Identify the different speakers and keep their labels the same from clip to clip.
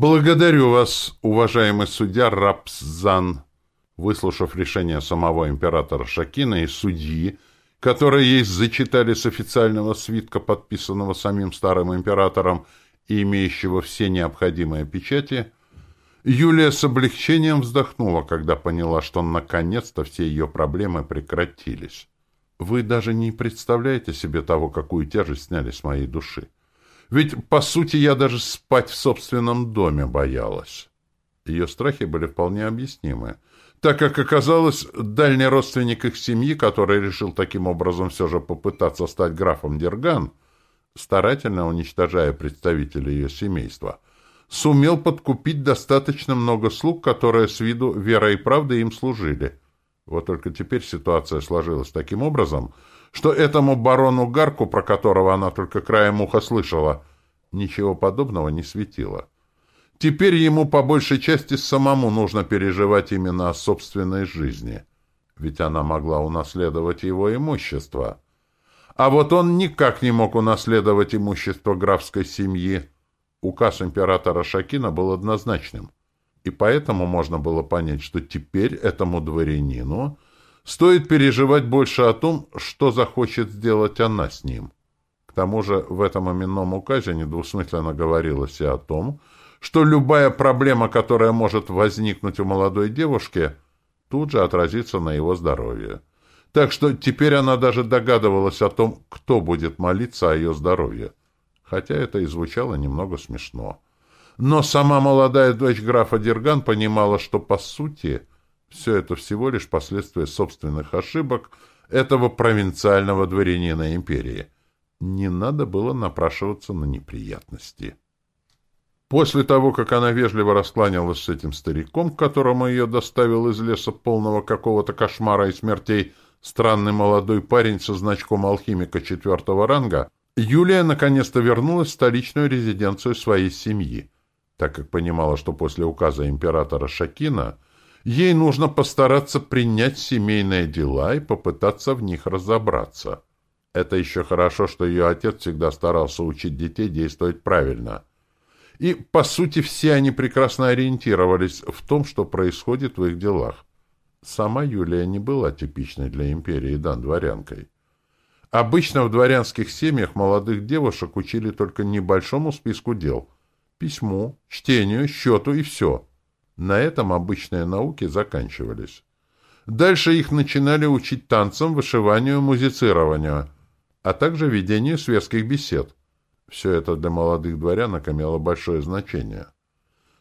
Speaker 1: «Благодарю вас, уважаемый судья Рапсзан», выслушав решение самого императора Шакина и судьи, которые ей зачитали с официального свитка, подписанного самим старым императором и имеющего все необходимые печати, Юлия с облегчением вздохнула, когда поняла, что наконец-то все ее проблемы прекратились. «Вы даже не представляете себе того, какую тяжесть сняли с моей души. Ведь, по сути, я даже спать в собственном доме боялась». Ее страхи были вполне объяснимы так как оказалось, дальний родственник их семьи, который решил таким образом все же попытаться стать графом Дерган, старательно уничтожая представителей ее семейства, сумел подкупить достаточно много слуг, которые с виду верой и правдой им служили. Вот только теперь ситуация сложилась таким образом, что этому барону Гарку, про которого она только краем уха слышала, ничего подобного не светило. Теперь ему по большей части самому нужно переживать именно о собственной жизни, ведь она могла унаследовать его имущество. А вот он никак не мог унаследовать имущество графской семьи. Указ императора Шакина был однозначным, и поэтому можно было понять, что теперь этому дворянину стоит переживать больше о том, что захочет сделать она с ним. К тому же в этом именном указе недвусмысленно говорилось и о том, что любая проблема, которая может возникнуть у молодой девушки, тут же отразится на его здоровье. Так что теперь она даже догадывалась о том, кто будет молиться о ее здоровье. Хотя это и звучало немного смешно. Но сама молодая дочь графа Дерган понимала, что, по сути, все это всего лишь последствия собственных ошибок этого провинциального дворянина империи. Не надо было напрашиваться на неприятности. После того, как она вежливо раскланялась с этим стариком, которому ее доставил из леса полного какого-то кошмара и смертей странный молодой парень со значком алхимика четвертого ранга, Юлия наконец-то вернулась в столичную резиденцию своей семьи, так как понимала, что после указа императора Шакина ей нужно постараться принять семейные дела и попытаться в них разобраться. Это еще хорошо, что ее отец всегда старался учить детей действовать правильно – и, по сути, все они прекрасно ориентировались в том, что происходит в их делах. Сама Юлия не была типичной для империи дан дворянкой. Обычно в дворянских семьях молодых девушек учили только небольшому списку дел – письму, чтению, счету и все. На этом обычные науки заканчивались. Дальше их начинали учить танцам, вышиванию, музицированию, а также ведению светских бесед. Все это для молодых дворянок имело большое значение.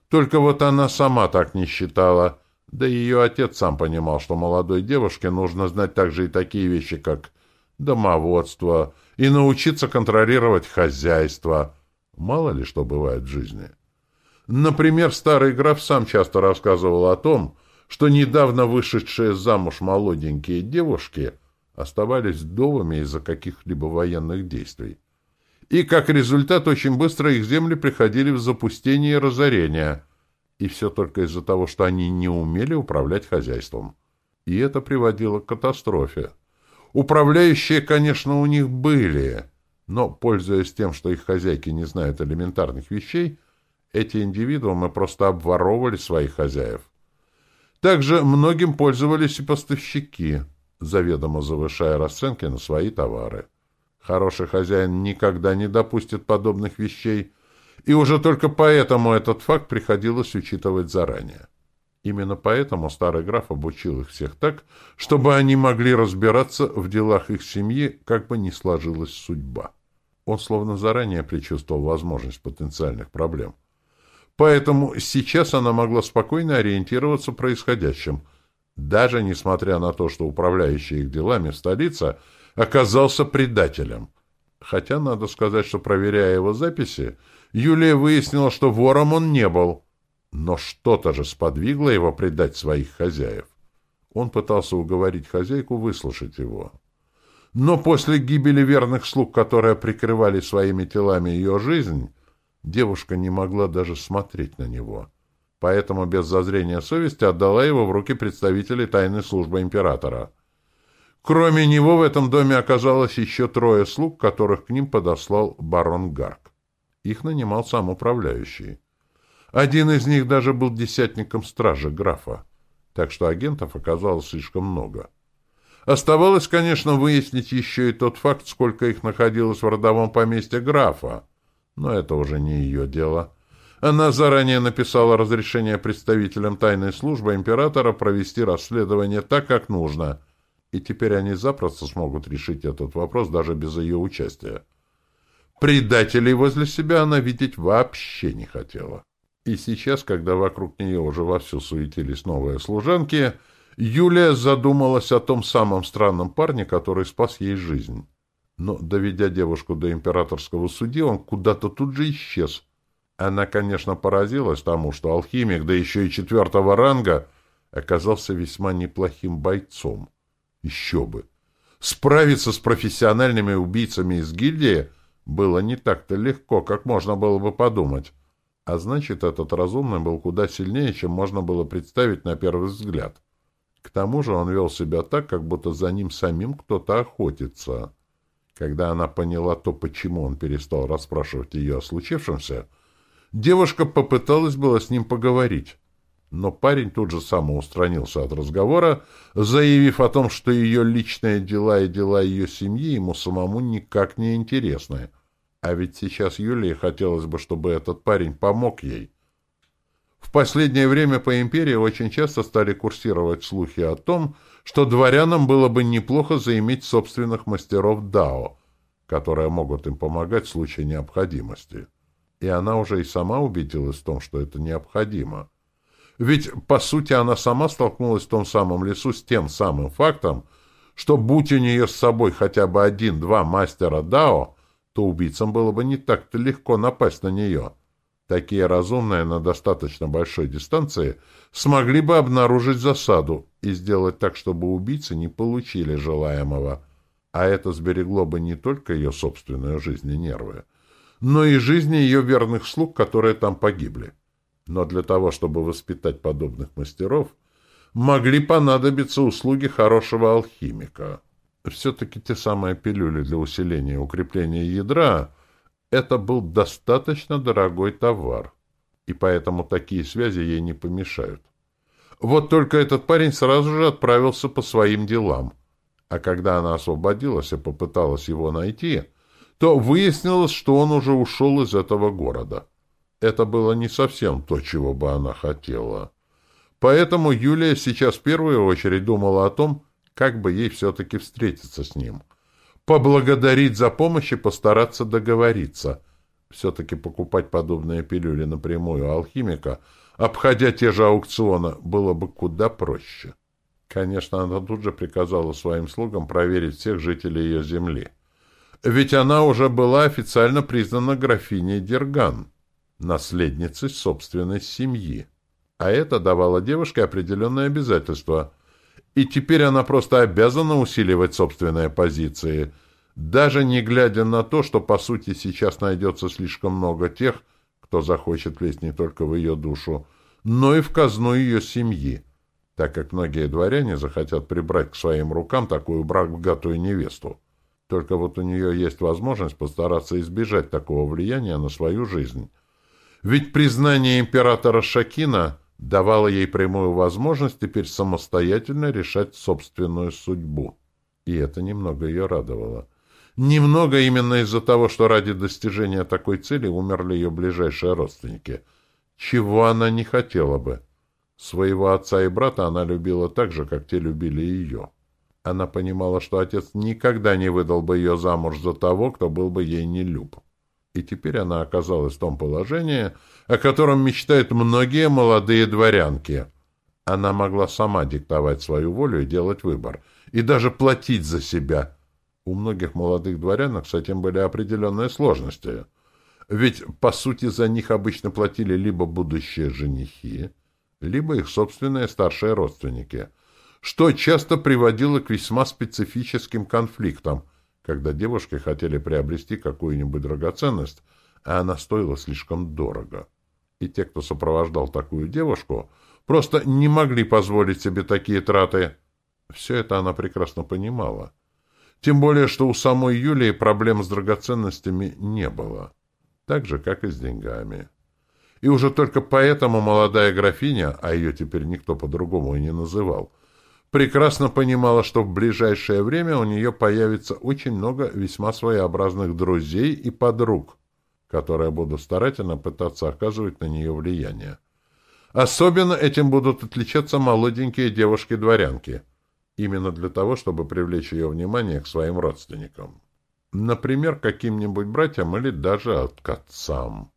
Speaker 1: Только вот она сама так не считала, да и ее отец сам понимал, что молодой девушке нужно знать также и такие вещи, как домоводство, и научиться контролировать хозяйство. Мало ли что бывает в жизни. Например, старый граф сам часто рассказывал о том, что недавно вышедшие замуж молоденькие девушки оставались вдовами из-за каких-либо военных действий и, как результат, очень быстро их земли приходили в запустение и разорение. И все только из-за того, что они не умели управлять хозяйством. И это приводило к катастрофе. Управляющие, конечно, у них были, но, пользуясь тем, что их хозяйки не знают элементарных вещей, эти индивидуумы просто обворовывали своих хозяев. Также многим пользовались и поставщики, заведомо завышая расценки на свои товары. Хороший хозяин никогда не допустит подобных вещей, и уже только поэтому этот факт приходилось учитывать заранее. Именно поэтому старый граф обучил их всех так, чтобы они могли разбираться в делах их семьи, как бы ни сложилась судьба. Он словно заранее предчувствовал возможность потенциальных проблем. Поэтому сейчас она могла спокойно ориентироваться в происходящем, даже несмотря на то, что управляющий их делами в столице – оказался предателем. Хотя, надо сказать, что, проверяя его записи, Юлия выяснила, что вором он не был. Но что-то же сподвигло его предать своих хозяев. Он пытался уговорить хозяйку выслушать его. Но после гибели верных слуг, которые прикрывали своими телами ее жизнь, девушка не могла даже смотреть на него. Поэтому без зазрения совести отдала его в руки представителей тайной службы императора — Кроме него в этом доме оказалось еще трое слуг, которых к ним подослал барон Гарк. Их нанимал сам управляющий. Один из них даже был десятником стражи графа, так что агентов оказалось слишком много. Оставалось, конечно, выяснить еще и тот факт, сколько их находилось в родовом поместье графа, но это уже не ее дело. Она заранее написала разрешение представителям тайной службы императора провести расследование так, как нужно, и теперь они запросто смогут решить этот вопрос даже без ее участия. Предателей возле себя она видеть вообще не хотела. И сейчас, когда вокруг нее уже вовсю суетились новые служанки, Юлия задумалась о том самом странном парне, который спас ей жизнь. Но, доведя девушку до императорского судьи, он куда-то тут же исчез. Она, конечно, поразилась тому, что алхимик, да еще и четвертого ранга, оказался весьма неплохим бойцом. Еще бы! Справиться с профессиональными убийцами из гильдии было не так-то легко, как можно было бы подумать. А значит, этот разумный был куда сильнее, чем можно было представить на первый взгляд. К тому же он вел себя так, как будто за ним самим кто-то охотится. Когда она поняла то, почему он перестал расспрашивать ее о случившемся, девушка попыталась было с ним поговорить. Но парень тут же самоустранился от разговора, заявив о том, что ее личные дела и дела ее семьи ему самому никак не интересны. А ведь сейчас Юлии хотелось бы, чтобы этот парень помог ей. В последнее время по империи очень часто стали курсировать слухи о том, что дворянам было бы неплохо заиметь собственных мастеров Дао, которые могут им помогать в случае необходимости. И она уже и сама убедилась в том, что это необходимо. Ведь, по сути, она сама столкнулась в том самом лесу с тем самым фактом, что, будь у нее с собой хотя бы один-два мастера Дао, то убийцам было бы не так-то легко напасть на нее. Такие разумные на достаточно большой дистанции смогли бы обнаружить засаду и сделать так, чтобы убийцы не получили желаемого. А это сберегло бы не только ее собственную жизнь и нервы, но и жизни ее верных слуг, которые там погибли. Но для того, чтобы воспитать подобных мастеров, могли понадобиться услуги хорошего алхимика. Все-таки те самые пилюли для усиления и укрепления ядра — это был достаточно дорогой товар, и поэтому такие связи ей не помешают. Вот только этот парень сразу же отправился по своим делам, а когда она освободилась и попыталась его найти, то выяснилось, что он уже ушел из этого города. Это было не совсем то, чего бы она хотела. Поэтому Юлия сейчас в первую очередь думала о том, как бы ей все-таки встретиться с ним. Поблагодарить за помощь и постараться договориться. Все-таки покупать подобные пилюли напрямую алхимика, обходя те же аукционы, было бы куда проще. Конечно, она тут же приказала своим слугам проверить всех жителей ее земли. Ведь она уже была официально признана графиней Дерган, наследницей собственной семьи. А это давало девушке определенные обязательства – и теперь она просто обязана усиливать собственные позиции, даже не глядя на то, что, по сути, сейчас найдется слишком много тех, кто захочет влезть не только в ее душу, но и в казну ее семьи, так как многие дворяне захотят прибрать к своим рукам такую богатую невесту. Только вот у нее есть возможность постараться избежать такого влияния на свою жизнь. Ведь признание императора Шакина давала ей прямую возможность теперь самостоятельно решать собственную судьбу. И это немного ее радовало. Немного именно из-за того, что ради достижения такой цели умерли ее ближайшие родственники. Чего она не хотела бы. Своего отца и брата она любила так же, как те любили ее. Она понимала, что отец никогда не выдал бы ее замуж за того, кто был бы ей не люб и теперь она оказалась в том положении, о котором мечтают многие молодые дворянки. Она могла сама диктовать свою волю и делать выбор, и даже платить за себя. У многих молодых дворянок с этим были определенные сложности. Ведь, по сути, за них обычно платили либо будущие женихи, либо их собственные старшие родственники, что часто приводило к весьма специфическим конфликтам – когда девушки хотели приобрести какую-нибудь драгоценность, а она стоила слишком дорого. И те, кто сопровождал такую девушку, просто не могли позволить себе такие траты. Все это она прекрасно понимала. Тем более, что у самой Юлии проблем с драгоценностями не было. Так же, как и с деньгами. И уже только поэтому молодая графиня, а ее теперь никто по-другому и не называл, прекрасно понимала, что в ближайшее время у нее появится очень много весьма своеобразных друзей и подруг, которые будут старательно пытаться оказывать на нее влияние. Особенно этим будут отличаться молоденькие девушки-дворянки, именно для того, чтобы привлечь ее внимание к своим родственникам. Например, каким-нибудь братьям или даже к отцам.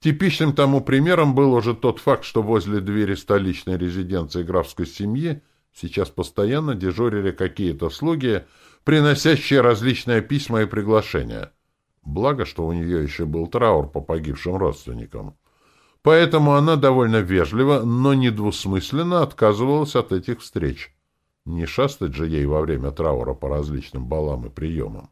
Speaker 1: Типичным тому примером был уже тот факт, что возле двери столичной резиденции графской семьи сейчас постоянно дежурили какие-то слуги, приносящие различные письма и приглашения. Благо, что у нее еще был траур по погибшим родственникам. Поэтому она довольно вежливо, но недвусмысленно отказывалась от этих встреч. Не шастать же ей во время траура по различным балам и приемам.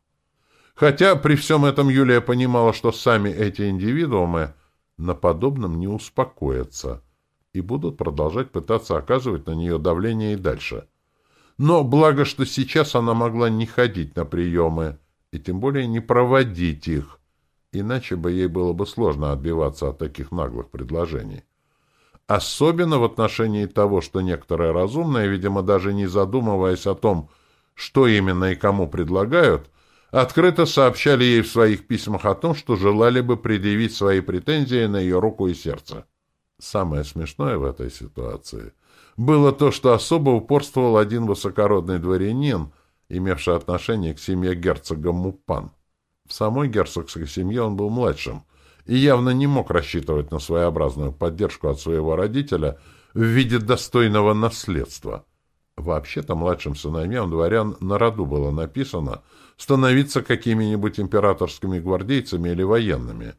Speaker 1: Хотя при всем этом Юлия понимала, что сами эти индивидуумы на подобном не успокоятся и будут продолжать пытаться оказывать на нее давление и дальше. Но благо, что сейчас она могла не ходить на приемы и тем более не проводить их, иначе бы ей было бы сложно отбиваться от таких наглых предложений. Особенно в отношении того, что некоторые разумные, видимо, даже не задумываясь о том, что именно и кому предлагают, открыто сообщали ей в своих письмах о том, что желали бы предъявить свои претензии на ее руку и сердце. Самое смешное в этой ситуации было то, что особо упорствовал один высокородный дворянин, имевший отношение к семье герцога Мупан. В самой герцогской семье он был младшим и явно не мог рассчитывать на своеобразную поддержку от своего родителя в виде достойного наследства. Вообще-то младшим сыновьям дворян на роду было написано становиться какими-нибудь императорскими гвардейцами или военными,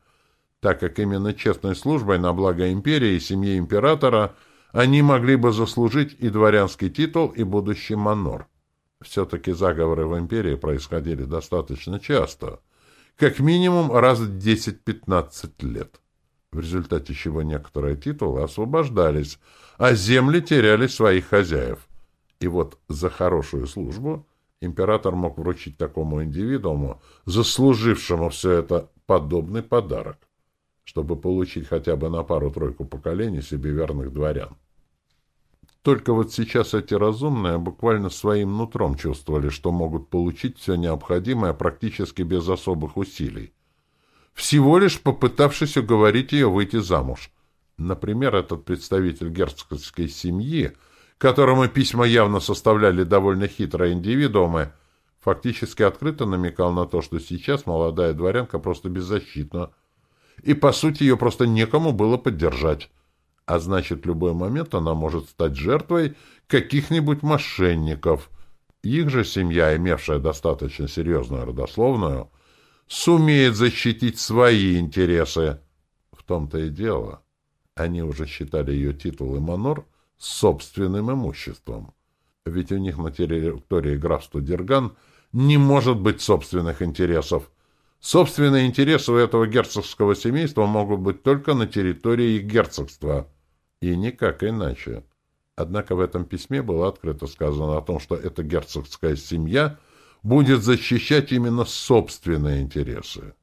Speaker 1: так как именно честной службой на благо империи и семьи императора они могли бы заслужить и дворянский титул, и будущий манор. Все-таки заговоры в империи происходили достаточно часто, как минимум раз в 10-15 лет, в результате чего некоторые титулы освобождались, а земли теряли своих хозяев. И вот за хорошую службу император мог вручить такому индивидууму, заслужившему все это, подобный подарок, чтобы получить хотя бы на пару-тройку поколений себе верных дворян. Только вот сейчас эти разумные буквально своим нутром чувствовали, что могут получить все необходимое практически без особых усилий. Всего лишь попытавшись уговорить ее выйти замуж. Например, этот представитель герцогской семьи, которому письма явно составляли довольно хитрые индивидуумы, фактически открыто намекал на то, что сейчас молодая дворянка просто беззащитна, и, по сути, ее просто некому было поддержать а значит, в любой момент она может стать жертвой каких-нибудь мошенников. Их же семья, имевшая достаточно серьезную родословную, сумеет защитить свои интересы. В том-то и дело. Они уже считали ее титул и манор собственным имуществом. Ведь у них на территории графства Дерган не может быть собственных интересов. Собственные интересы у этого герцогского семейства могут быть только на территории их герцогства – и никак иначе. Однако в этом письме было открыто сказано о том, что эта герцогская семья будет защищать именно собственные интересы.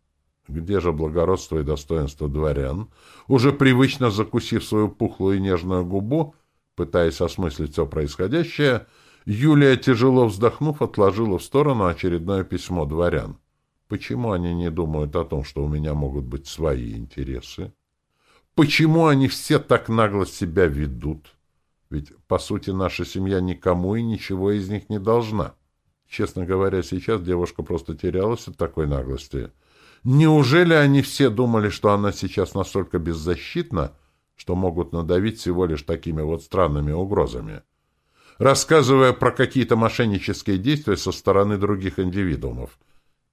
Speaker 1: Где же благородство и достоинство дворян, уже привычно закусив свою пухлую и нежную губу, пытаясь осмыслить все происходящее, Юлия, тяжело вздохнув, отложила в сторону очередное письмо дворян. Почему они не думают о том, что у меня могут быть свои интересы? Почему они все так нагло себя ведут? Ведь, по сути, наша семья никому и ничего из них не должна. Честно говоря, сейчас девушка просто терялась от такой наглости. Неужели они все думали, что она сейчас настолько беззащитна, что могут надавить всего лишь такими вот странными угрозами? Рассказывая про какие-то мошеннические действия со стороны других индивидуумов,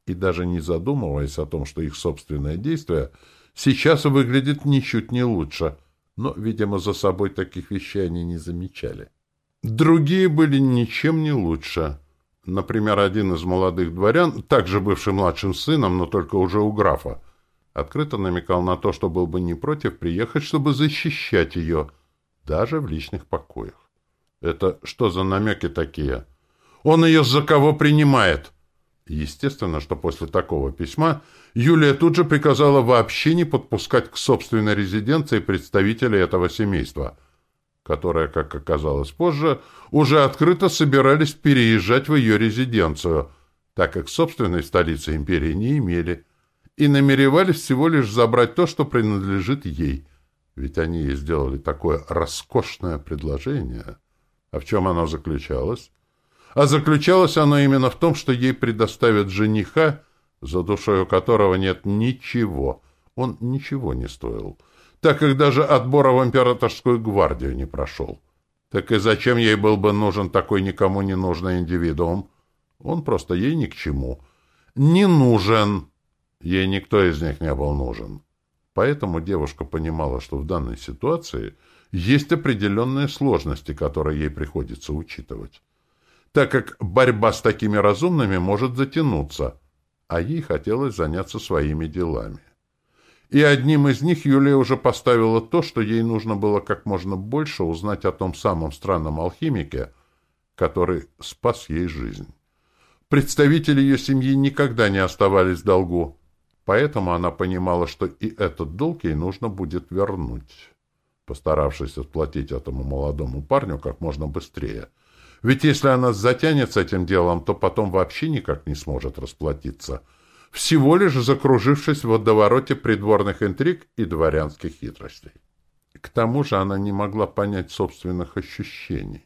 Speaker 1: и даже не задумываясь о том, что их собственные действия — сейчас выглядит ничуть не лучше, но, видимо, за собой таких вещей они не замечали. Другие были ничем не лучше. Например, один из молодых дворян, также бывший младшим сыном, но только уже у графа, открыто намекал на то, что был бы не против приехать, чтобы защищать ее, даже в личных покоях. Это что за намеки такие? Он ее за кого принимает? Естественно, что после такого письма Юлия тут же приказала вообще не подпускать к собственной резиденции представителей этого семейства, которые, как оказалось позже, уже открыто собирались переезжать в ее резиденцию, так как собственной столицы империи не имели, и намеревались всего лишь забрать то, что принадлежит ей. Ведь они ей сделали такое роскошное предложение. А в чем оно заключалось? А заключалось оно именно в том, что ей предоставят жениха, за душой у которого нет ничего. Он ничего не стоил, так как даже отбора в императорскую гвардию не прошел. Так и зачем ей был бы нужен такой никому не нужный индивидуум? Он просто ей ни к чему. Не нужен. Ей никто из них не был нужен. Поэтому девушка понимала, что в данной ситуации есть определенные сложности, которые ей приходится учитывать так как борьба с такими разумными может затянуться, а ей хотелось заняться своими делами. И одним из них Юлия уже поставила то, что ей нужно было как можно больше узнать о том самом странном алхимике, который спас ей жизнь. Представители ее семьи никогда не оставались в долгу, поэтому она понимала, что и этот долг ей нужно будет вернуть, постаравшись отплатить этому молодому парню как можно быстрее – ведь если она затянет с этим делом, то потом вообще никак не сможет расплатиться, всего лишь закружившись в водовороте придворных интриг и дворянских хитростей. К тому же она не могла понять собственных ощущений.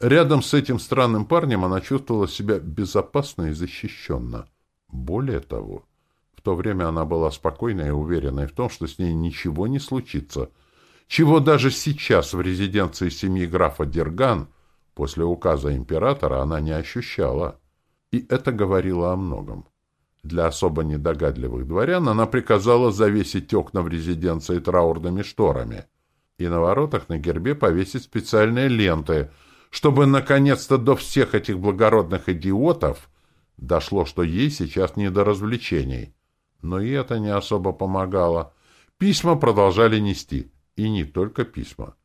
Speaker 1: Рядом с этим странным парнем она чувствовала себя безопасно и защищенно. Более того, в то время она была спокойной и уверенной в том, что с ней ничего не случится, чего даже сейчас в резиденции семьи графа Дерган – После указа императора она не ощущала, и это говорило о многом. Для особо недогадливых дворян она приказала завесить окна в резиденции траурными шторами и на воротах на гербе повесить специальные ленты, чтобы наконец-то до всех этих благородных идиотов дошло, что ей сейчас не до развлечений. Но и это не особо помогало. Письма продолжали нести, и не только письма.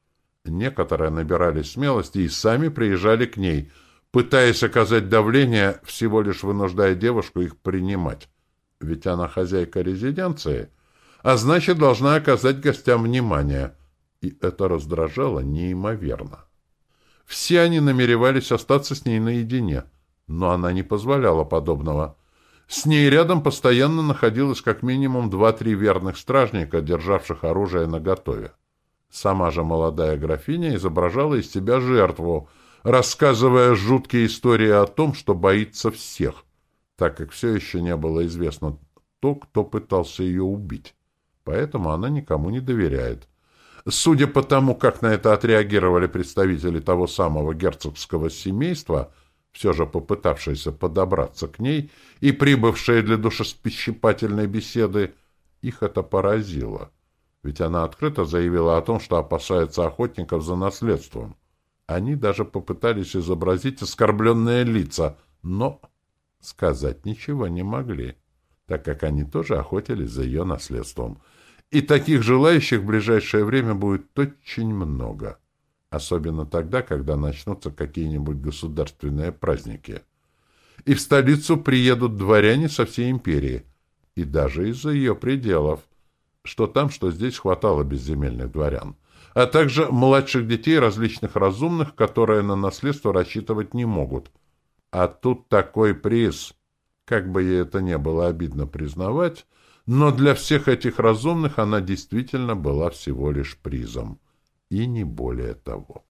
Speaker 1: Некоторые набирались смелости и сами приезжали к ней, пытаясь оказать давление, всего лишь вынуждая девушку их принимать. Ведь она хозяйка резиденции, а значит, должна оказать гостям внимание. И это раздражало неимоверно. Все они намеревались остаться с ней наедине, но она не позволяла подобного. С ней рядом постоянно находилось как минимум два-три верных стражника, державших оружие наготове. Сама же молодая графиня изображала из себя жертву, рассказывая жуткие истории о том, что боится всех, так как все еще не было известно то, кто пытался ее убить. Поэтому она никому не доверяет. Судя по тому, как на это отреагировали представители того самого герцогского семейства, все же попытавшиеся подобраться к ней и прибывшие для душеспещипательной беседы, их это поразило ведь она открыто заявила о том, что опасается охотников за наследством. Они даже попытались изобразить оскорбленные лица, но сказать ничего не могли, так как они тоже охотились за ее наследством. И таких желающих в ближайшее время будет очень много. Особенно тогда, когда начнутся какие-нибудь государственные праздники. И в столицу приедут дворяне со всей империи, и даже из-за ее пределов – что там, что здесь хватало безземельных дворян, а также младших детей различных разумных, которые на наследство рассчитывать не могут. А тут такой приз, как бы ей это не было обидно признавать, но для всех этих разумных она действительно была всего лишь призом, и не более того.